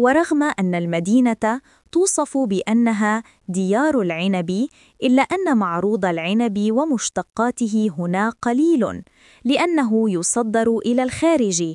ورغم أن المدينة توصف بأنها ديار العنب إلا أن معروض العنب ومشتقاته هنا قليل لأنه يصدر إلى الخارج.